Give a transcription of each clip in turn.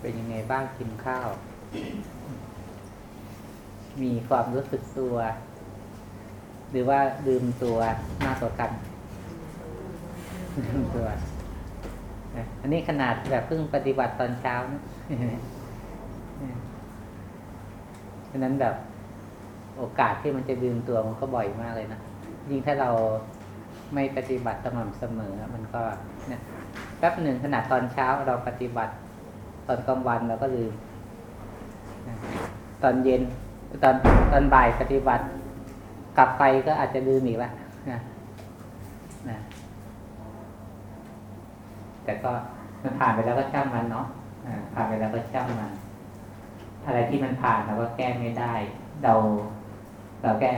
เป็นยังไงบ้างกินข้าว มีความรู้สึกตัว หรือว่าลืมตัวมากกว่ากันลืมตัวอันนี้ขนาดแบบเพิ่งปฏิบัติตอนเช้านะฉะนั้นแบบโอกาสที่มันจะลืมตัวมันก็บ่อยมากเลยนะยิ่งถ้าเรา ไม่ปฏิบัติสม่ำเสมอ มันก็เนี่ยแป๊บหนึ่งขนาดตอนเช้าเราปฏิบัติ ตอนกลางวันเราก็ลืมตอนเย็นตอนตอนบ่ายปฏิบัติ กลับไปก็อาจจะลืมอีกแล้วนะนะแต่ก็มันผ่านไปแล้วก็ช่างมันเนาะผ่านไปแล้วก็ช่างมัน อะไรที่มันผ่านเราก็แก้ไม่ได้ เรา เราแก้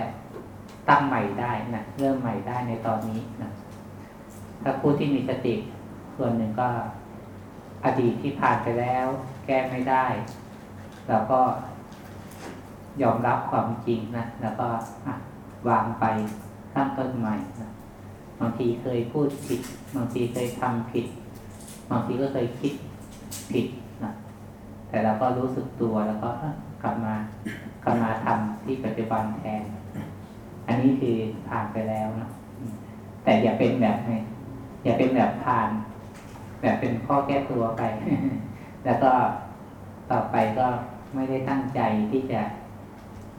ตั้งใหม่ได้นะเริ่มใหม่ได้ในตอนนี้นะถ้าผู้ที่มีสติส่วนหนึ่งก็ อดีตที่ผ่านไปแล้ว แก้ไม่ได้เราก็ยอมรับความจริงนะแล้วก็วางไปตั้งต้นใหม่นะบางทีเคยพูดผิด บางทีเคยทำผิด บางทีก็เคยคิดผิดนะแต่เราก็รู้สึกตัวแล้วก็กลับมากลับมาทำที่ปัจจุบันแทน อันนี้คือผ่านไปแล้วนะแต่อย่าเป็นแบบไงอย่าเป็นแบบผ่าน แบบเป็นข้อแก้ตัวไป แล้วก็ต่อไปก็ไม่ได้ตั้งใจที่จะ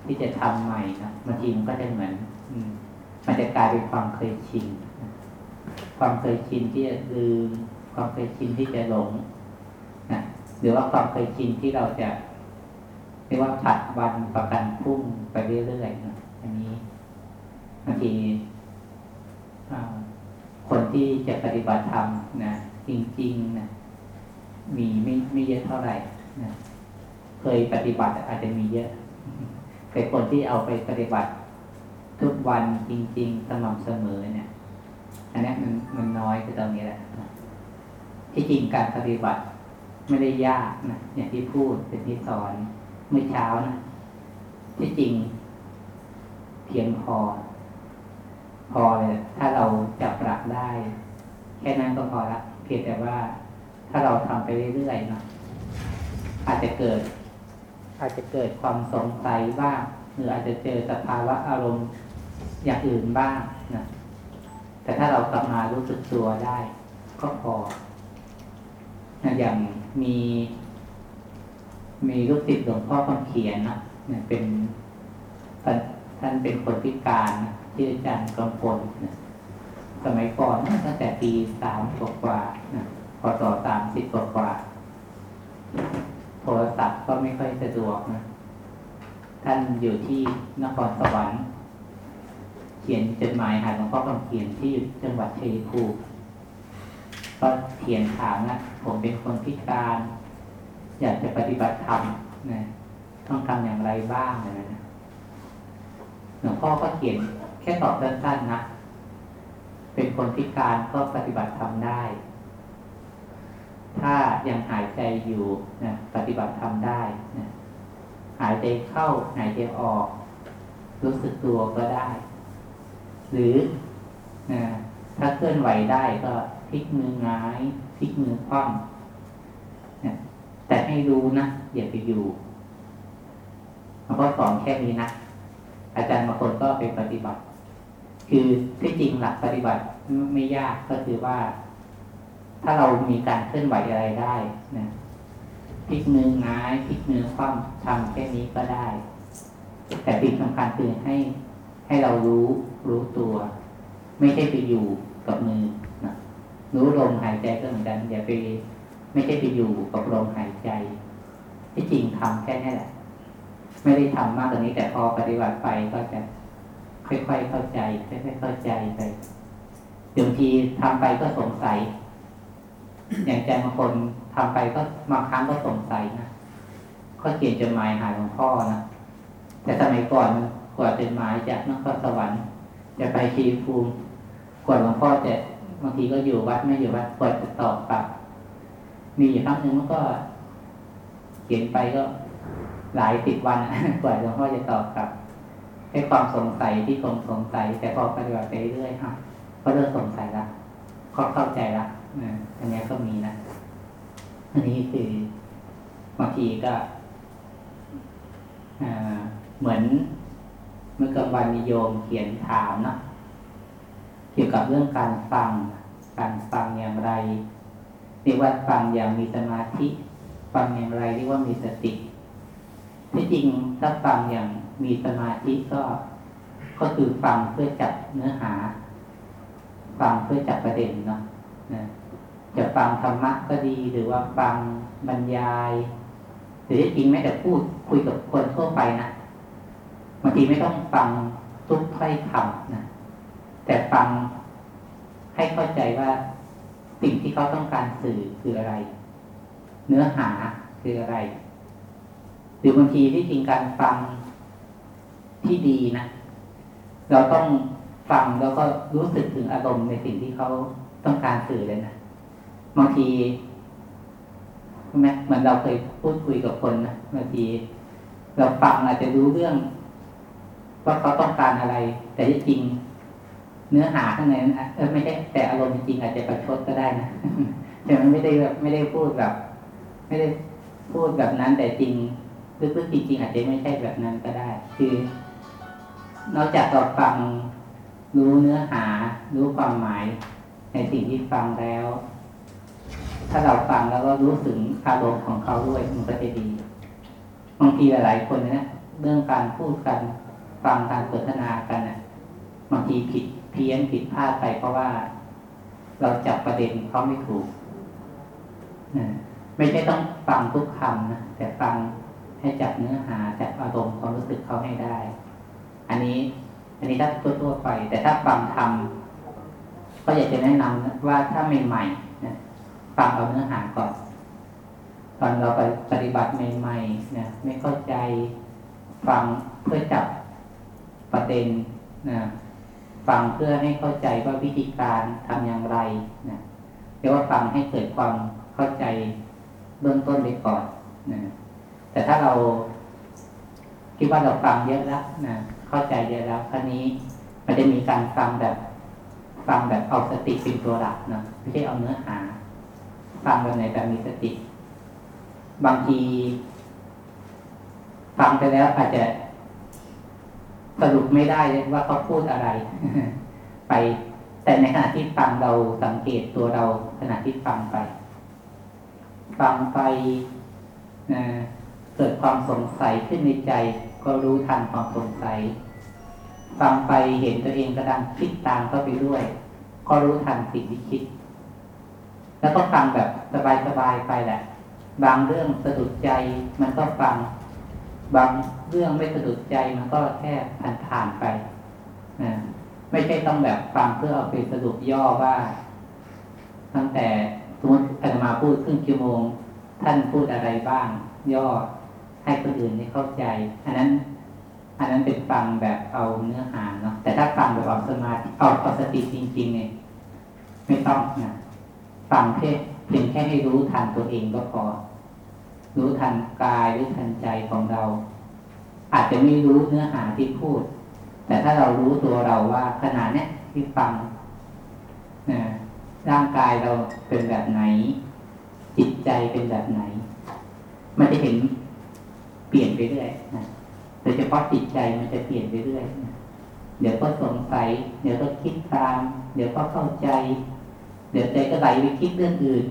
ที่จะทำใหม่นะบางทีมันก็จะเหมือน อืมันจะกลายเป็นความเคยชินความเคยชินที่จะลืมความเคยชินที่จะหลงนะหรือว่าความเคยชินที่เราจะเรียกว่าผัดวันประกันพรุ่งไปเรื่อยๆนะอันนี้ บางทีคนที่จะปฏิบัติธรรมนะจริงๆนะมีไม่ไม่เยอะเท่าไหร่นะเคยปฏิบัติอาจจะมีเยอะ แต่คนที่เอาไปปฏิบัติทุกวันจริง ๆ สม่ำเสมอเนี่ย อันนี้มันมันน้อยคือตรงนี้แหละนะที่จริงการปฏิบัติไม่ได้ยากนะอย่างที่พูดเป็นที่สอนเมื่อเช้านะที่จริงเพียงพอ พอเลยถ้าเราจับหลักได้ แค่นั้นก็พอละเพียงแต่ว่าถ้าเราทำไปเรื่อยๆเนาะอาจจะเกิด อาจจะเกิดความสงสัยบ้างหรืออาจจะเจอสภาวะอารมณ์อย่างอื่นบ้างนะแต่ถ้าเรากลับมารู้สึกตัวได้ ก็พอนะอย่างมี มีลูกศิษย์หลวงพ่อคำเขียนนะเนี่ยเป็นท่านท่านเป็นคนพิการนะ ที่อาจารย์กำพลนะสมัยก่อนตั้งแต่ปีสามกว่าๆนะพศสามสิบกว่าๆโทรศัพท์ก็ไม่ค่อยสะดวกนะ ท่านอยู่ที่นครสวรรค์ เขียนจดหมายหาหลวงพ่อคำเขียนที่จังหวัดชัยภูมิก็เขียนถามนะผมเป็นคนพิการ อยากจะปฏิบัติธรรมนะต้องทำอย่างไรบ้างนะหลวงพ่อก็เขียน แค่ตอบสั้นๆนะ เป็นคนพิการก็ปฏิบัติธรรมได้ ถ้ายังหายใจอยู่นะปฏิบัติธรรมได้นะหายใจเข้าหายใจออก รู้สึกตัวก็ได้ หรือนะถ้าเคลื่อนไหวได้ก็พลิกมือหงายพลิกมือคว่ำนะแต่ให้รู้นะอย่าไปอยู่มันก็สอนแค่นี้นะอาจารย์บางคนก็ไปปฏิบัติ คือที่จริงหลักปฏิบัติไม่ยากก็คือว่า ถ้าเรามีการเคลื่อนไหวอะไรได้นะพลิกมือหงายพลิกมือคว่ำทำแค่นี้ก็ได้ แต่สิ่งสำคัญคือให้ให้เรารู้รู้ตัว ไม่ใช่ไปอยู่กับมือนะรู้ลมหายใจก็เหมือนกันอย่าไปไม่ใช่ไปอยู่กับลมหายใจ ที่จริงทำแค่นี้แหละ ไม่ได้ทำมากกว่านี้แต่พอปฏิบัติไปก็จะ ค่อยๆเข้าใจค่อยๆเข้าใจไปบางทีทำไปก็สงสัย อย่างใจบางคนทำไปก็บางครั้งก็สงสัยนะก็เขียนจดหมายหาหลวงพ่อนะแต่สมัยก่อนกว่าจดหมายจากนครสวรรค์จะไปชีภูมิกว่าหลวงพ่อจะบางทีก็อยู่วัดไม่อยู่วัดกว่าจะตอบกลับ มีอยู่ครั้งหนึ่งมันก็ เขียนไปก็หลายสิบวันกว่าหลวงพ่อจะตอบกลับ ให้ความสงสัยที่คงสงสัย แต่พอปฏิบัติไปเรื่อยๆอะก็เริ่มสงสัยละก็เข้าใจละอันนี้ก็มีนะอันนี้คือบางทีก็เหมือนเมื่อกลางวันมีโยมเขียนถามนะเกี่ยวกับเรื่องการฟัง การฟังอย่างไรเรียกว่าฟังอย่างมีสมาธิ ฟังอย่างไรเรียกว่ามีสติที่จริงถ้าฟังอย่าง มีสมาธิก็ก็คือฟังเพื่อจับเนื้อหา ฟังเพื่อจับประเด็นเนาะนะจะฟังธรรมะก็ดีหรือว่าฟังบรรยายหรือที่จริงแม้แต่พูดคุยกับคนทั่วไปนะบางทีไม่ต้องฟังทุกถ้อยคำนะแต่ฟังให้เข้าใจว่าสิ่งที่เขาต้องการสื่อคืออะไร เนื้อหาคืออะไร หรือบางทีที่จริงการฟัง ที่ดีนะ เราต้องฟังแล้วก็รู้สึกถึงอารมณ์ในสิ่งที่เขาต้องการสื่อเลยนะบางทีใช่ไหมเหมือนเราเคยพูดคุยกับคนนะบางทีเราฟังอาจจะรู้เรื่องว่าเขาต้องการอะไร แต่ที่จริง เนื้อหาข้างในนั้นเออไม่ใช่แต่อารมณ์จริงอาจจะประชดก็ได้นะแต่มันไม่ได้แบบไม่ได้พูดแบบ ไม่ได้พูดแบบนั้น แต่จริงลึกๆจริงๆอาจจะไม่ใช่แบบนั้นก็ได้ คือ นอกจากเราฟังรู้เนื้อหา รู้ความหมายในสิ่งที่ฟังแล้ว ถ้าเราฟังแล้วก็รู้ถึงอารมณ์ของเขาด้วยมันก็จะดีบางทีหลายๆคนนะเรื่องการพูดกันฟังการสนทนากันนะบางทีผิดเพี้ยนผิดพลาดไปเพราะว่า เราจับประเด็นเขาไม่ถูกนะไม่ใช่ต้องฟังทุกคำนะแต่ฟังให้จับเนื้อหาจับอารมณ์ความรู้สึกเขาให้ได้ อันนี้ อันนี้ถ้าทั่วๆไป แต่ถ้าฟังทำก็อยากจะแนะนำว่าถ้าใหม่ๆนะฟังเอาเนื้อหาก่อน ตอนเราไปปฏิบัติใหม่ๆนะไม่เข้าใจฟังเพื่อจับประเด็นนะฟังเพื่อให้เข้าใจว่าวิธีการทำอย่างไรนะเรียกว่าฟังให้เกิดความเข้าใจเบื้องต้นไปก่อนนะแต่ถ้าเราคิดว่าเราฟังเยอะแล้วนะ เข้าใจเยอะแล้วครั้นี้มันจะมีการฟังแบบ ฟังแบบเอาสติเป็นตัวหลักนะไม่ใช่เอาเนื้อหา ฟังแบบไหนแบบมีสติ บางที ฟังไปแล้วอาจจะสรุปไม่ได้ว่าเขาพูดอะไร ไป แต่ในขณะที่ฟังเราสังเกตตัวเราขณะที่ฟังไป ฟังไปเกิดความสงสัยขึ้นในใจ ก็รู้ทันความสงสัย ฟังไปเห็นตัวเองกระดังคิดตามเข้าไปด้วย ก็รู้ทันสิ่งที่คิด แล้วก็ฟังแบบสบายๆไปแหละ บางเรื่องสะดุดใจมันก็ฟัง บางเรื่องไม่สะดุดใจมันก็แค่ผ่านๆไปนะไม่ใช่ต้องแบบฟังเพื่อเอาไปสรุปย่อว่า ตั้งแต่สมมติอาตมาพูดครึ่งชั่วโมง ท่านพูดอะไรบ้าง ย่อ ให้คนอื่นได้เข้าใจ อันนั้น อันนั้นเป็นฟังแบบเอาเนื้อหาเนาะแต่ถ้าฟังแบบเอาสมาธิเอาเอาสติจริงๆเนี่ยไม่ต้องนะฟังแค่เพียงแค่ให้รู้ทันตัวเองก็พอ รู้ทันกายรู้ทันใจของเรา อาจจะไม่รู้เนื้อหาที่พูด แต่ถ้าเรารู้ตัวเราว่าขณะเนี้ยที่ฟังนะร่างกายเราเป็นแบบไหน จิตใจเป็นแบบไหน มันจะเห็น เปลี่ยนไปเรื่อยนะโดยเฉพาะจิตใจมันจะเปลี่ยนไปเรื่อยนะเดี๋ยวก็สงสัย เดี๋ยวก็คิดตาม เดี๋ยวก็เข้าใจ เดี๋ยวใจก็ไหลไปคิดเรื่องอื่น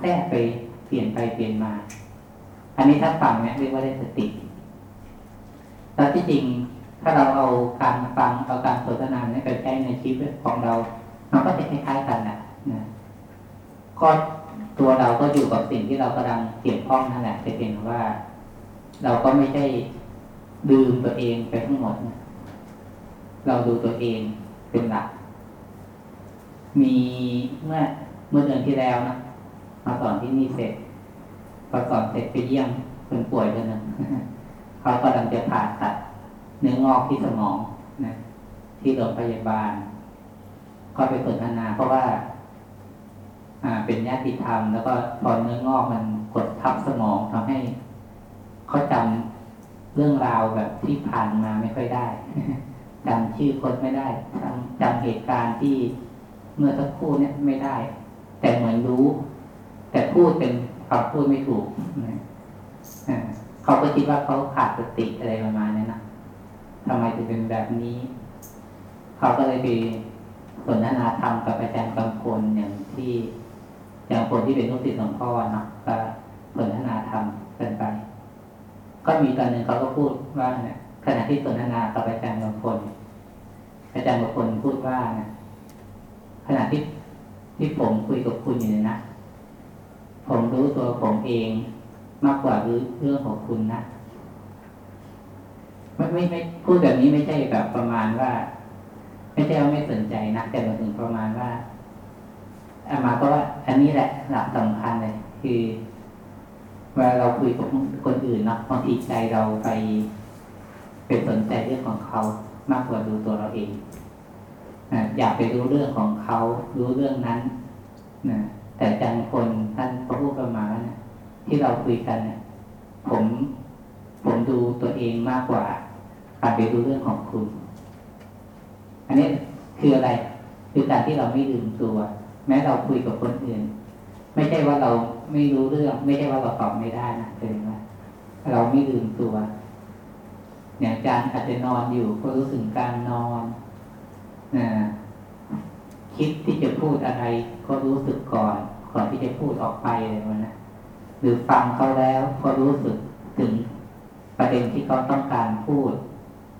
แทรกไปเปลี่ยนไปเปลี่ยนมา อันนี้ถ้าฟังเนี่ยเรียกว่าได้สติแล้วที่จริงถ้าเราเอาการฟังเอาการสนทนาเนี่ยไปใช้ในชีวิตของเรา มันก็จะคล้ายๆกันนะนะก็ตัวเราก็อยู่กับสิ่งที่เรากำลังเกี่ยวข้องนั่นแหละแต่เพียงว่า เราก็ไม่ได้ลืมตัวเองไปทั้งหมดนะเราดูตัวเองเป็นหลัก มีเมื่อเมื่อเดือนที่แล้วนะมาสอนที่นี่เสร็จพอสอนเสร็จไปเยี่ยมคนป่วยคนหนึ่งเขากำลังจะผ่าตัดเนื้องอกที่สมองนะที่โรงพยาบาลก็ไปสนทนาเพราะว่า อ่า เป็นญาติธรรม แล้วก็พอเนื้องอกมันกดทับสมองทำให้ เขาจำเรื่องราวแบบที่ผ่านมาไม่ค่อยได้จำชื่อคนไม่ได้จำจำเหตุการณ์ที่เมื่อสักครู่เนี่ยไม่ได้ แต่เหมือนรู้ แต่พูดเป็นเขาพูดไม่ถูกเขาก็คิดว่าเขาขาดสติอะไรประมาณนี้นะทำไมถึงเป็นแบบนี้ เขาก็เลยไปสนทนาธรรมกับอาจารย์กำพลอย่างที่อาจารย์กำพลที่เป็นลูกศิษย์หลวงพ่อเนาะก็สนทนาธรรมกันไป ก็มีตอนหนึ่งเขาก็พูดว่าเนี่ยขณะที่สนทนากับอาจารย์กำพลอาจารย์กำพลพูดว่านะขณะที่ที่ผมคุยกับคุณอยู่นะ ผมรู้ตัวผมเองมากกว่ารู้เรื่องของคุณนะไม่ไม่ไม่พูดแบบนี้ไม่ใช่แบบประมาณว่า ไม่ใช่ว่าไม่สนใจนะแต่หมายถึงประมาณว่าอามาก็ว่า อันนี้แหละหลักสำคัญเลย คือ เวลาเราคุยกับคนอื่นเนาะบางทีใจเราไปเป็นสนใจเรื่องของเขามากกว่าดูตัวเราเองอยากไปรู้เรื่องของเขา รู้เรื่องนั้นนะแต่จังคนท่านพระพูดประมาณนะที่เราคุยกันเนี่ยผมผมดูตัวเองมากกว่าการไปดูเรื่องของคุณ อันนี้คืออะไร คือการที่เราไม่ลืมตัว แม้เราคุยกับคนอื่น ไม่ใช่ว่าเราไม่รู้เรื่อง ไม่ใช่ว่าเราตอบไม่ได้นะเป็นว่าเราไม่ลืมตัวอย่างอาจารย์อาจจะนอนอยู่ก็รู้สึกการนอนคิดที่จะพูดอะไร ก็รู้สึกก่อน ก่อนที่จะพูดออกไปอะไรมันนะหรือฟังเขาแล้วก็รู้สึกถึงประเด็นที่เขาต้องการพูด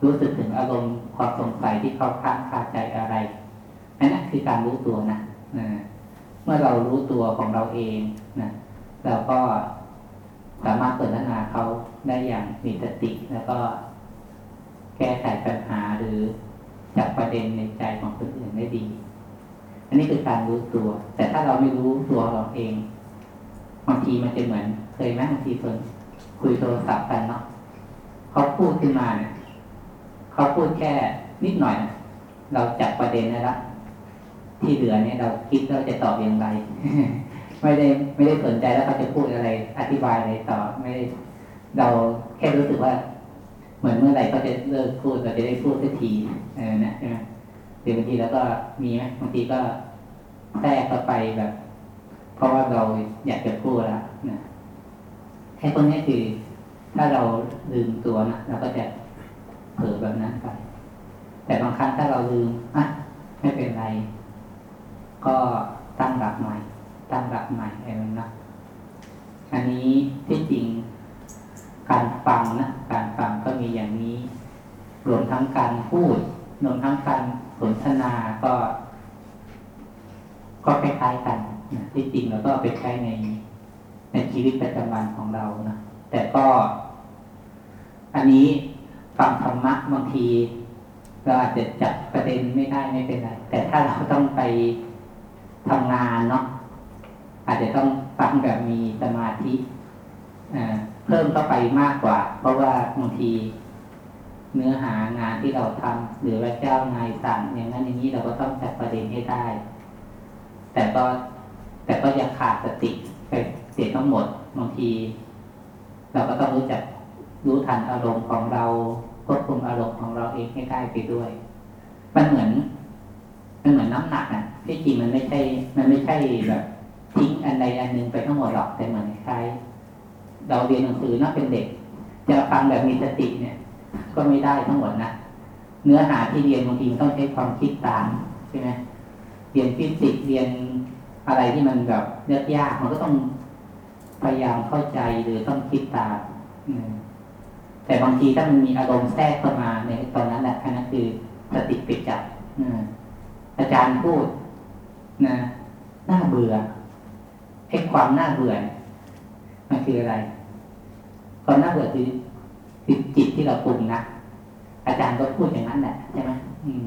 รู้สึกถึงอารมณ์ความสงสัยที่เขาค้างคาใจอะไรนนั้นคือการรู้ตัวนะ เมื่อเรารู้ตัวของเราเองนะเราก็สามารถเปิดหนาเขาได้อย่างมีสติ แล้วก็แก้ไขปัญหาหรือจับประเด็นในใจของคนอื่นได้ดี อันนี้คือการรู้ตัว แต่ถ้าเราไม่รู้ตัวเราเองบางทีมันจะเหมือนเคยไหมบางทีคนคุยโทรศัพท์กันเนาะเขาพูดขึ้นมาเนี่ยเขาพูดแค่นิดหน่อย เราจับประเด็นได้ละ ที่เหลือเนี่ยเราคิดเราจะตอบอย่างไรไม่ได้ไม่ได้สนใจแล้วเขาจะพูดอะไร อธิบายอะไรต่อไม่ได้เราแค่รู้สึกว่า เหมือนเมื่อไหร่เขาจะเลิกพูดเราจะได้พูดสักทีเออนะใช่ไหมหรือบางทีแล้วก็มีไหมบางทีก็แทรกเข้าไปแบบ เพราะว่าเราอยากจะพูดแล้วนะแค่พวกนี้คือ ถ้าเราลืมตัวนะเราก็จะเผลอแบบนั้นไปแต่บางครั้งถ้าเราลืมอะไม่เป็นไร ก็ตั้งหลักใหม่ ตั้งหลักใหม่อะไรนั้นนะอันนี้ที่จริงการฟังนะการฟังก็มีอย่างนี้รวมทั้งการพูดรวมทั้งการสนทนาก็ ก็คล้ายๆกันนะที่จริงเราก็ไปใช้ในในชีวิตประจำวันของเรานะแต่ก็ อันนี้ฟังธรรมะบางที เราอาจจะจับประเด็นไม่ได้ไม่เป็นไรแต่ถ้าเราต้องไป ทำงานเนาะอาจจะต้องฟังแบบมีสมาธิเพิ่มเข้าไปมากกว่า เพราะว่าบางทีเนื้อหางานที่เราทำหรือว่าเจ้านายสั่งอย่างนั้นอย่างนี้เราก็ต้องจัดประเด็นให้ได้ แต่ก็แต่ก็อยังขาดสติไปเสียทั้งหมดบางที เราก็ต้องรู้จักรู้ทันอารมณ์ของเราควบคุมอารมณ์ของเราเองให้ได้ไปด้วย มันเหมือนมันเหมือนน้ำหนักอะ ที่จริงมันไม่ใช่ มันไม่ใช่แบบทิ้งอันใดอันหนึ่งไปทั้งหมดหรอกแต่เหมือนคล้เราเรียนหนังสือน่าเป็นเด็ก จะฟังแบบมีสติเนี่ย ก็ไม่ได้ทั้งหมดนะเนื้อหาที่เรียนบางทีต้องใช้ความคิดตามใช่ไหมเรียนฟิสิกส์เรียนอะไรที่มันแบบเลือยากมันก็ต้องพยายามเข้าใจหรือต้องคิดตามแต่บางทีถ้ามันมีอารมณ์แทรกเข้ามาในตอนนั้นแหละนั่นคือสติปิดจับอาจารย์พูด นะน่าเบื่อไอ้ความน่าเบื่อมันคืออะไร ความน่าเบื่อคือคือจิตที่เราปรุงนะอาจารย์ก็พูดอย่างนั้นแหละใช่ไหมอืม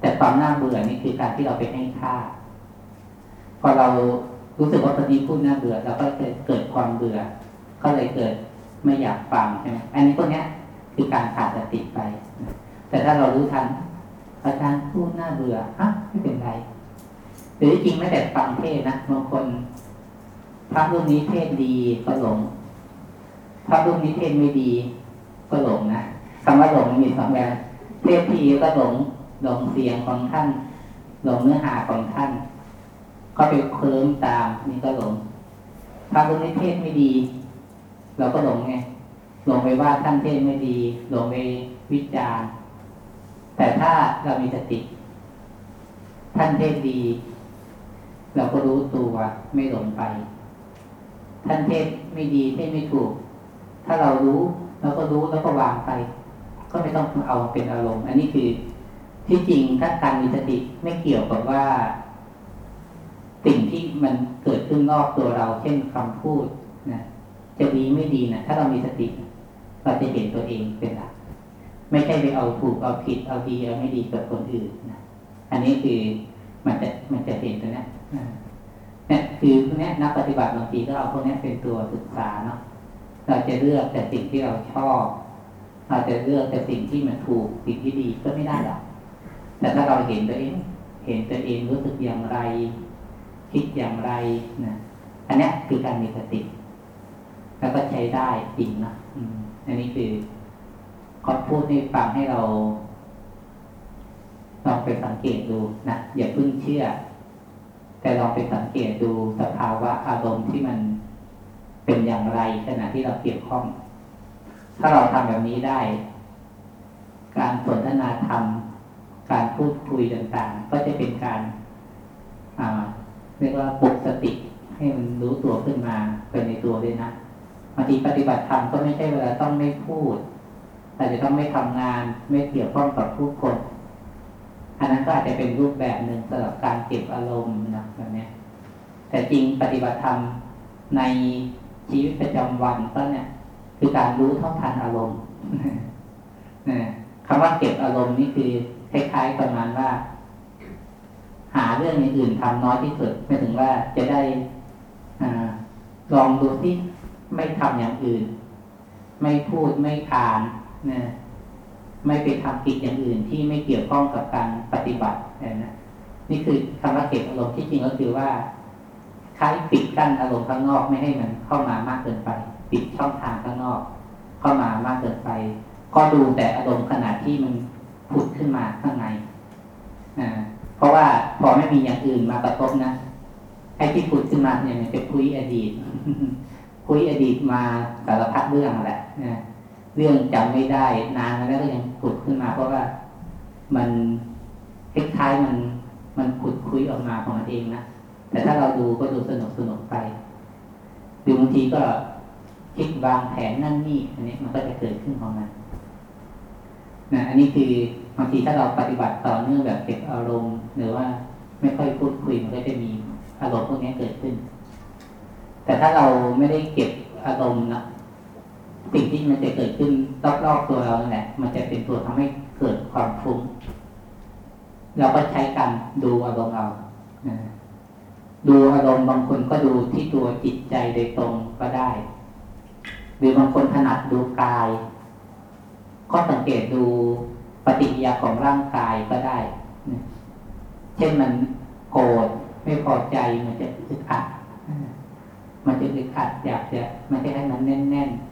แต่ความน่าเบื่อนี่คือการที่เราไปให้ค่า พอเรารู้สึกว่าคนนี้พูดน่าเบื่อเราก็จะเกิดความเบื่อ ก็เลยเกิดไม่อยากฟังใช่ไหมอันนี้พวกนี้คือการขาดสติไป แต่ถ้าเรารู้ทันอาจารย์พูดน่าเบื่ออะไม่เป็นไร หรือจริงไม่แต่ฟังเทศนะบางคนพระรูปนี้เทศดีก็หลงพระรูปนี้เทศไม่ดี ก็หลงนะคำว่าหลงมีสองแบบเทศทีก็หลงหลงเสียงของท่าน หลงเนื้อหาของท่าน ก็ไปเคลิ้มตามนี่ก็หลงถ้ารู้ในเทศไม่ดี เราก็หลงไงหลงไปว่าท่านเทศไม่ดีหลงไปวิจารณ์แต่ถ้าเรามีสติท่านเทศดี เราก็รู้ตัวไม่หลงไป ท่านเทศไม่ดีเทศไม่ถูก ถ้าเรารู้เราก็รู้แล้วก็วางไป ก็ไม่ต้องเอาเป็นอารมณ์ อันนี้คือที่จริงถ้าการมีสติไม่เกี่ยวกับว่า สิ่งที่มันเกิดขึ้นนอกตัวเรา เช่นคำพูดนะจะดีไม่ดีนะถ้าเรามีสติเราจะเห็นตัวเองเป็นหลักไม่ใช่ไปเอาถูกเอาผิดเอาดีเอาไม่ดีกับคนอื่นนะอันนี้คือมันจะมันจะเห็นตัวนี้ เนี่ยคือพวกนี้นักปฏิบัติบางทีก็เอาพวกนี้เป็นตัวศึกษาเนาะเราจะเลือกแต่สิ่งที่เราชอบ เราจะเลือกแต่สิ่งที่มันถูกสิ่งที่ดีก็ไม่ได้หรอกแต่ถ้าเราเห็นตัวเอง เห็นตัวเองรู้สึกอย่างไร คิดอย่างไรนะอันนี้คือการมีสติแล้วก็ใช้ได้จริงนะอันนี้คือขาพูดให้ฟังให้เราลองไปสังเกตดูนะอย่าเพิ่งเชื่อ แต่ลองไปสังเกตดูสภาวะอารมณ์ที่มันเป็นอย่างไรขณะที่เราเกี่ยวข้อง ถ้าเราทำแบบนี้ได้ การสนทนาธรรม การพูดคุยต่างๆ ก็จะเป็นการเรียกว่าปลุกสติให้มันรู้ตัวขึ้นมาเป็นในตัวด้วยนะบางทีปฏิบัติธรรมก็ไม่ใช่เวลาต้องไม่พูด แต่จะต้องไม่ทำงาน ไม่เกี่ยวข้องกับผู้คน อันนั้นก็อาจจะเป็นรูปแบบหนึ่งสำหรับการเก็บอารมณ์นะแบบนี้แต่จริงปฏิบัติธรรมในชีวิตประจำวันก็เนี่ยคือการรู้เท่าทันอารมณ์คำว่าเก็บอารมณ์นี่คือคล้ายๆประมาณว่า หาเรื่องอื่นทำน้อยที่สุดไม่ถึงว่าจะได้อลองดูที่ไม่ทำอย่างอื่น ไม่พูดไม่อ่านนะ ไม่ไปทำกิจอย่างอื่นที่ไม่เกี่ยวข้องกับการปฏิบัตินะนี่คือคำว่าเก็บอารมณ์ที่จริงก็คือว่าคล้ายปิดกั้นอารมณ์ข้างนอกไม่ให้มันเข้ามามากเกินไป ปิดช่องทางข้างนอก เข้ามามากเกินไป ก็ดูแต่อารมณ์ขนาดที่มันผุดขึ้นมาข้างในอ่าเพราะว่าพอไม่มีอย่างอื่นมากระทบนะไอ้ที่ผุดขึ้นมาเนี่ยมันจะคุยอดีตคุยอดีตมาสารพัดเรื่องแหละนะ เรื่องจำไม่ได้นานแล้วก็ยังผุดขึ้นมา เพราะว่ามันคล้ายๆมันมันผุดคุยออกมาของมันเองนะแต่ถ้าเราดูก็ดูสนุกสนุกไปหรือบางทีก็คิดวางแผนนั่นนี่อันนี้มันก็จะเกิดขึ้นของมันนะอันนี้คือบางทีถ้าเราปฏิบัติต่อเนื่องแบบเก็บอารมณ์ หรือว่าไม่ค่อยพูดคุยมันก็จะมีอารมณ์พวกนี้เกิดขึ้น แต่ถ้าเราไม่ได้เก็บอารมณ์นะ สิ่งที่มันจะเกิดขึ้นรอบๆตัวเราเนี่ยมันจะเป็นตัวทำให้เกิดความฟุ้งเราก็ใช้การดูอารมณ์เราดูอารมณ์บางคนก็ดูที่ตัวจิตใจโดยตรงก็ได้ หรือบางคนถนัดดูกาย ก็สังเกตดูปฏิกิริยาของร่างกายก็ได้ เช่นมันโกรธไม่พอใจมันจะอึดอัด มันจะอึดอัดอยากจะมันจะให้มันแน่นๆ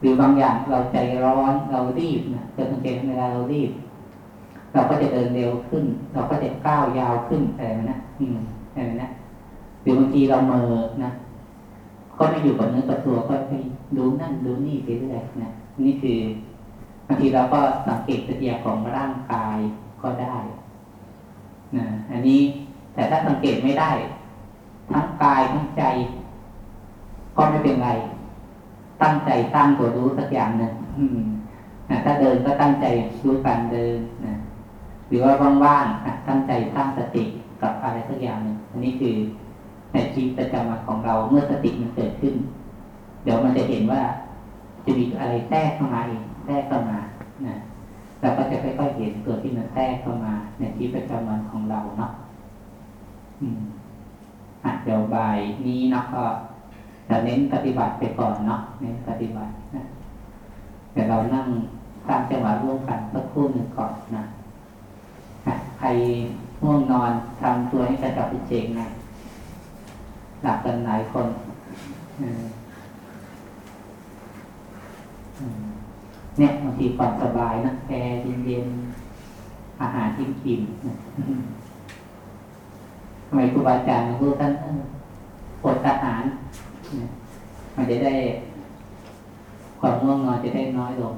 หรือบางอย่างเราใจร้อนเรารีบนะจะสังเกตเวลาเรารีบ เราก็จะเดินเร็วขึ้น เราก็จะก้าวยาวขึ้นอะไรนะอืมอะไรนะหรือบางทีเราเมอนะก็ไม่อยู่กับเนื้อกับตัวก็ไปดูนั่นดูนี่ไปเรื่อยนะนี่คือบางทีเราก็สังเกตสติของร่างกายก็ได้นะอันนี้แต่ถ้าสังเกตไม่ได้ ทั้งกายทั้งใจ ก็ไม่เป็นไร ตั้งใจตั้งตัวรู้สักอย่างหนึ่งนะถ้าเดินก็ตั้งใจรู้การเดินนะหรือว่าว่างๆตั้งใจตั้งสติกับอะไรสักอย่างหนึ่งอันนี้คือในชีวิตประจำวันของเราเมื่อสติมันเกิดขึ้น เดี๋ยวมันจะเห็นว่า จะมีอะไรแทรกเข้ามาเองแทรกเข้ามานะเราก็จะค่อยๆเห็นตัวที่มันแทรกเข้ามา ในชีวิตประจำวันของเราเนาะอืมอะเดี๋ยวบ่ายนี้เนาะก็ จะเน้นปฏิบัติไปก่อนเนาะเน้นปฏิบัตินะเดี๋ยวเรานั่งสร้างจังหวะร่วมกันสักครู่หนึ่งก่อนนะใครง่วงนอนทำตัวให้กระจับกระเจงนะหลับกันหลายคนเนี่ยบางทีความสบายนะแอร์เย็นๆอาหารที่กินทำไมครูบาอาจารย์พูดท่านเออปลดทหารเนี่ย มันจะได้ความง่วงนอนจะได้น้อยลง